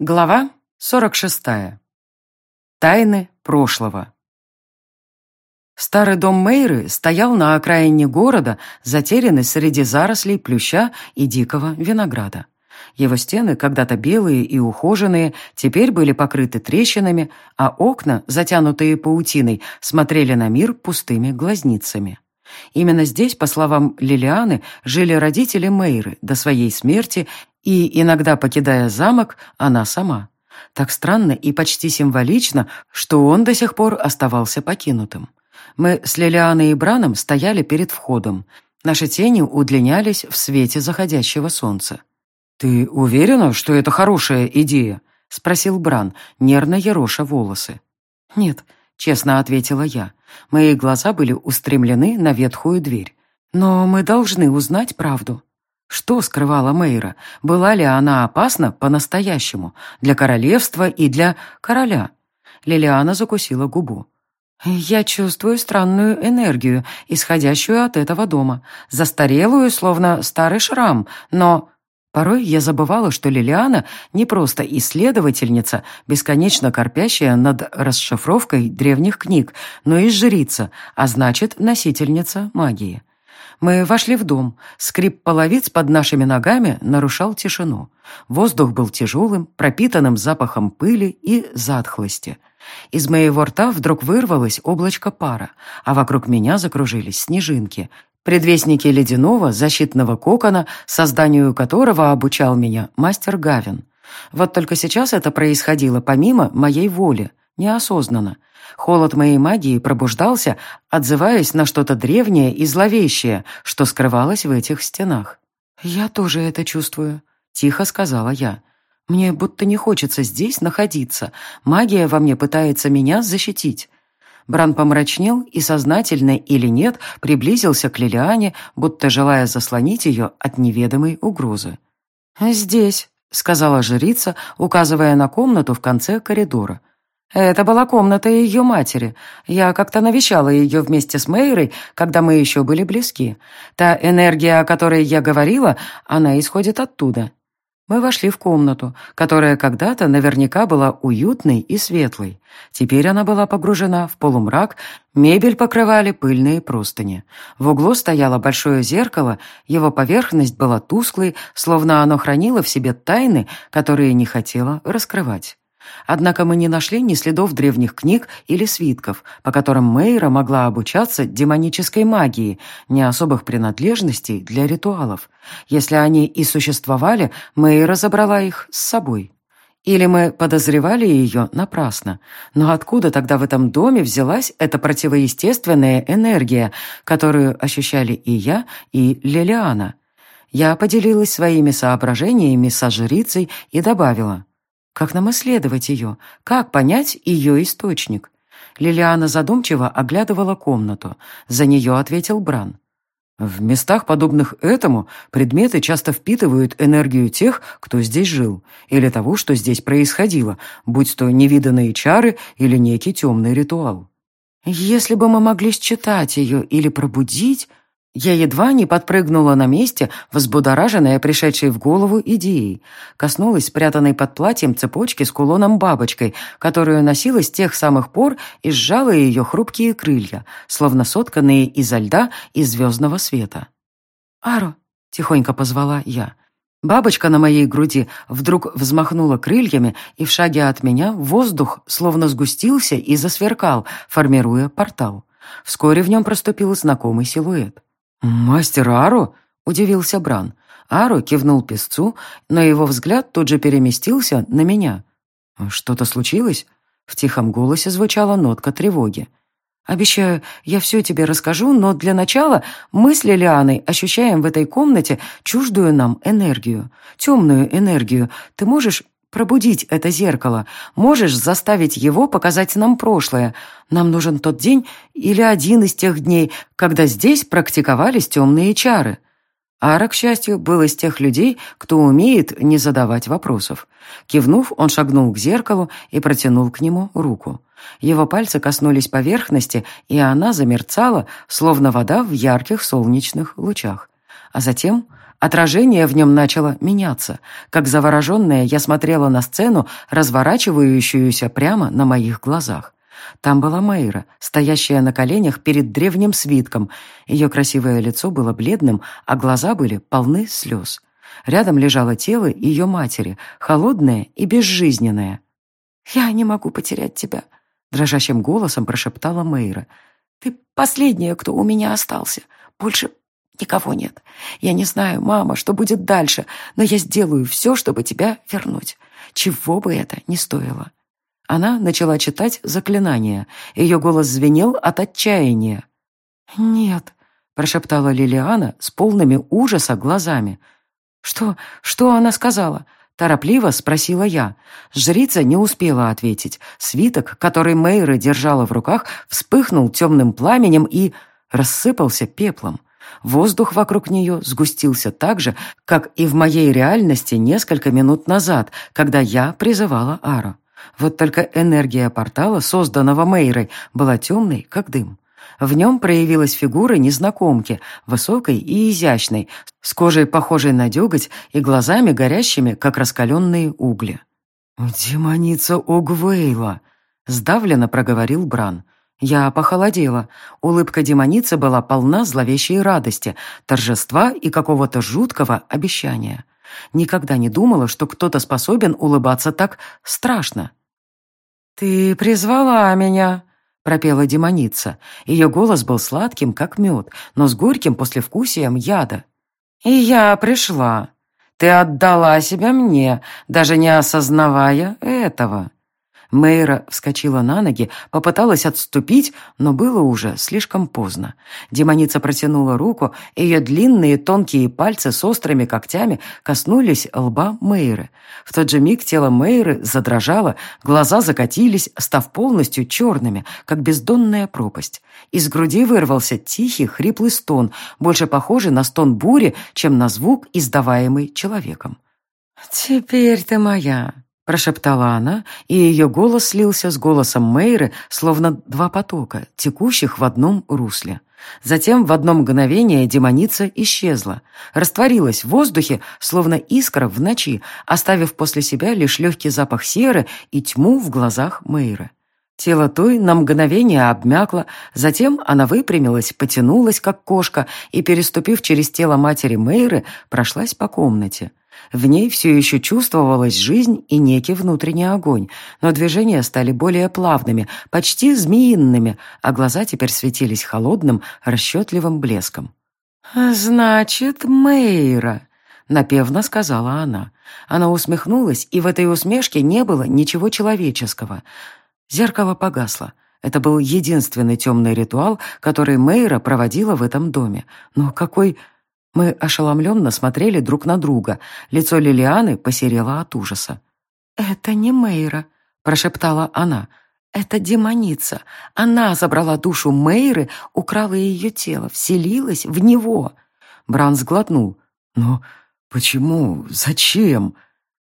Глава 46. Тайны прошлого. Старый дом Мейры стоял на окраине города, затерянный среди зарослей плюща и дикого винограда. Его стены, когда-то белые и ухоженные, теперь были покрыты трещинами, а окна, затянутые паутиной, смотрели на мир пустыми глазницами. Именно здесь, по словам Лилианы, жили родители Мейры до своей смерти и, иногда покидая замок, она сама. Так странно и почти символично, что он до сих пор оставался покинутым. Мы с Лилианой и Браном стояли перед входом. Наши тени удлинялись в свете заходящего солнца. «Ты уверена, что это хорошая идея?» — спросил Бран, нервно ероша волосы. «Нет», — честно ответила я. Мои глаза были устремлены на ветхую дверь. «Но мы должны узнать правду». Что скрывала Мейра? Была ли она опасна по-настоящему для королевства и для короля? Лилиана закусила губу. «Я чувствую странную энергию, исходящую от этого дома, застарелую, словно старый шрам, но...» Порой я забывала, что Лилиана не просто исследовательница, бесконечно корпящая над расшифровкой древних книг, но и жрица, а значит, носительница магии. Мы вошли в дом. Скрип половиц под нашими ногами нарушал тишину. Воздух был тяжелым, пропитанным запахом пыли и затхлости. Из моего рта вдруг вырвалось облачко пара, а вокруг меня закружились снежинки, предвестники ледяного защитного кокона, созданию которого обучал меня мастер Гавин. Вот только сейчас это происходило помимо моей воли, неосознанно. Холод моей магии пробуждался, отзываясь на что-то древнее и зловещее, что скрывалось в этих стенах. «Я тоже это чувствую», — тихо сказала я. «Мне будто не хочется здесь находиться. Магия во мне пытается меня защитить». Бран помрачнел и, сознательно или нет, приблизился к Лилиане, будто желая заслонить ее от неведомой угрозы. «Здесь», — сказала жрица, указывая на комнату в конце коридора. Это была комната ее матери. Я как-то навещала ее вместе с Мейрой, когда мы еще были близки. Та энергия, о которой я говорила, она исходит оттуда. Мы вошли в комнату, которая когда-то наверняка была уютной и светлой. Теперь она была погружена в полумрак, мебель покрывали пыльные простыни. В углу стояло большое зеркало, его поверхность была тусклой, словно оно хранило в себе тайны, которые не хотело раскрывать. Однако мы не нашли ни следов древних книг или свитков, по которым Мейра могла обучаться демонической магии, ни особых принадлежностей для ритуалов. Если они и существовали, Мейра забрала их с собой. Или мы подозревали ее напрасно. Но откуда тогда в этом доме взялась эта противоестественная энергия, которую ощущали и я, и Лилиана? Я поделилась своими соображениями со жрицей и добавила. Как нам исследовать ее? Как понять ее источник? Лилиана задумчиво оглядывала комнату. За нее ответил Бран. В местах, подобных этому, предметы часто впитывают энергию тех, кто здесь жил, или того, что здесь происходило, будь то невиданные чары или некий темный ритуал. Если бы мы могли считать ее или пробудить, я едва не подпрыгнула на месте, взбудораженная пришедшей в голову идеей. Коснулась спрятанной под платьем цепочки с кулоном-бабочкой, которую носила с тех самых пор и сжала ее хрупкие крылья, словно сотканные изо льда и звездного света. «Аро!» — тихонько позвала я. Бабочка на моей груди вдруг взмахнула крыльями, и в шаге от меня воздух словно сгустился и засверкал, формируя портал. Вскоре в нем проступил знакомый силуэт. «Мастер Ару?» — удивился Бран. Ару кивнул песцу, но его взгляд тут же переместился на меня. «Что-то случилось?» В тихом голосе звучала нотка тревоги. «Обещаю, я все тебе расскажу, но для начала мы с Лилианой ощущаем в этой комнате чуждую нам энергию, темную энергию. Ты можешь пробудить это зеркало, можешь заставить его показать нам прошлое. Нам нужен тот день или один из тех дней, когда здесь практиковались темные чары». Ара, к счастью, был из тех людей, кто умеет не задавать вопросов. Кивнув, он шагнул к зеркалу и протянул к нему руку. Его пальцы коснулись поверхности, и она замерцала, словно вода в ярких солнечных лучах. А затем Отражение в нем начало меняться. Как завороженная, я смотрела на сцену, разворачивающуюся прямо на моих глазах. Там была Мейра, стоящая на коленях перед древним свитком. Ее красивое лицо было бледным, а глаза были полны слез. Рядом лежало тело ее матери, холодное и безжизненное. «Я не могу потерять тебя», — дрожащим голосом прошептала Мейра. «Ты последняя, кто у меня остался. Больше никого нет. Я не знаю, мама, что будет дальше, но я сделаю все, чтобы тебя вернуть. Чего бы это ни стоило». Она начала читать заклинание. Ее голос звенел от отчаяния. «Нет», — прошептала Лилиана с полными ужаса глазами. «Что? Что она сказала?» Торопливо спросила я. Жрица не успела ответить. Свиток, который Мейра держала в руках, вспыхнул темным пламенем и рассыпался пеплом. Воздух вокруг нее сгустился так же, как и в моей реальности несколько минут назад, когда я призывала Ару. Вот только энергия портала, созданного Мейрой, была темной, как дым. В нем проявилась фигура незнакомки, высокой и изящной, с кожей, похожей на деготь, и глазами горящими, как раскаленные угли. «Демоница Огвейла!» — сдавленно проговорил Бран. Я похолодела. Улыбка демоницы была полна зловещей радости, торжества и какого-то жуткого обещания. Никогда не думала, что кто-то способен улыбаться так страшно. «Ты призвала меня», — пропела демоница. Ее голос был сладким, как мед, но с горьким послевкусием яда. «И я пришла. Ты отдала себя мне, даже не осознавая этого». Мейра вскочила на ноги, попыталась отступить, но было уже слишком поздно. Демоница протянула руку, ее длинные тонкие пальцы с острыми когтями коснулись лба Мейры. В тот же миг тело Мейры задрожало, глаза закатились, став полностью черными, как бездонная пропасть. Из груди вырвался тихий, хриплый стон, больше похожий на стон бури, чем на звук, издаваемый человеком. «Теперь ты моя», прошептала она, и ее голос слился с голосом Мейры, словно два потока, текущих в одном русле. Затем в одно мгновение демоница исчезла, растворилась в воздухе, словно искра в ночи, оставив после себя лишь легкий запах серы и тьму в глазах Мейры. Тело той на мгновение обмякло, затем она выпрямилась, потянулась, как кошка, и, переступив через тело матери Мейры, прошлась по комнате. В ней все еще чувствовалась жизнь и некий внутренний огонь, но движения стали более плавными, почти змеиными, а глаза теперь светились холодным, расчетливым блеском. «Значит, Мейра», — напевно сказала она. Она усмехнулась, и в этой усмешке не было ничего человеческого. Зеркало погасло. Это был единственный темный ритуал, который Мейра проводила в этом доме. Но какой мы ошеломленно смотрели друг на друга. Лицо Лилианы посерело от ужаса. «Это не Мейра», — прошептала она. «Это демоница. Она забрала душу Мейры, украла ее тело, вселилась в него». Бран сглотнул. «Но почему? Зачем?»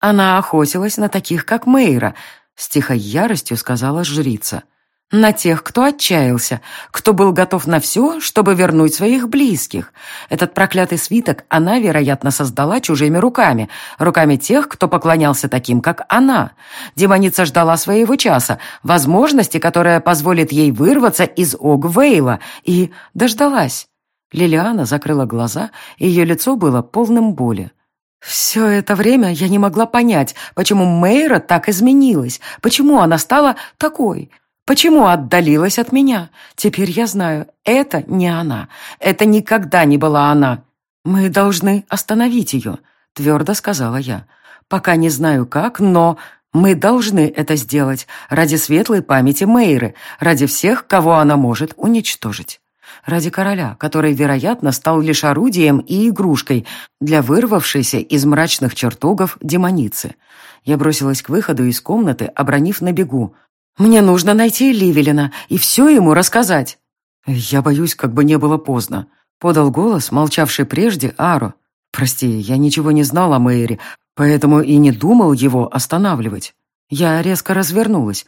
«Она охотилась на таких, как Мейра», — с тихой яростью сказала жрица. На тех, кто отчаялся, кто был готов на все, чтобы вернуть своих близких. Этот проклятый свиток она, вероятно, создала чужими руками, руками тех, кто поклонялся таким, как она. Демоница ждала своего часа, возможности, которая позволит ей вырваться из Огвейла, и дождалась. Лилиана закрыла глаза, и ее лицо было полным боли. Все это время я не могла понять, почему Мейра так изменилась, почему она стала такой – Почему отдалилась от меня? Теперь я знаю, это не она. Это никогда не была она. Мы должны остановить ее, твердо сказала я. Пока не знаю как, но мы должны это сделать ради светлой памяти Мейры, ради всех, кого она может уничтожить. Ради короля, который, вероятно, стал лишь орудием и игрушкой для вырвавшейся из мрачных чертогов демоницы. Я бросилась к выходу из комнаты, обронив на бегу. Мне нужно найти Ливелина и все ему рассказать. Я боюсь, как бы не было поздно. Подал голос, молчавший прежде, Ару. Прости, я ничего не знал о Мэйре, поэтому и не думал его останавливать. Я резко развернулась.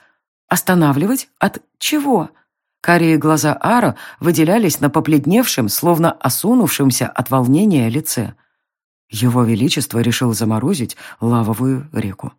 Останавливать? От чего? Карие глаза Ара выделялись на побледневшем, словно осунувшемся от волнения лице. Его Величество решил заморозить лавовую реку.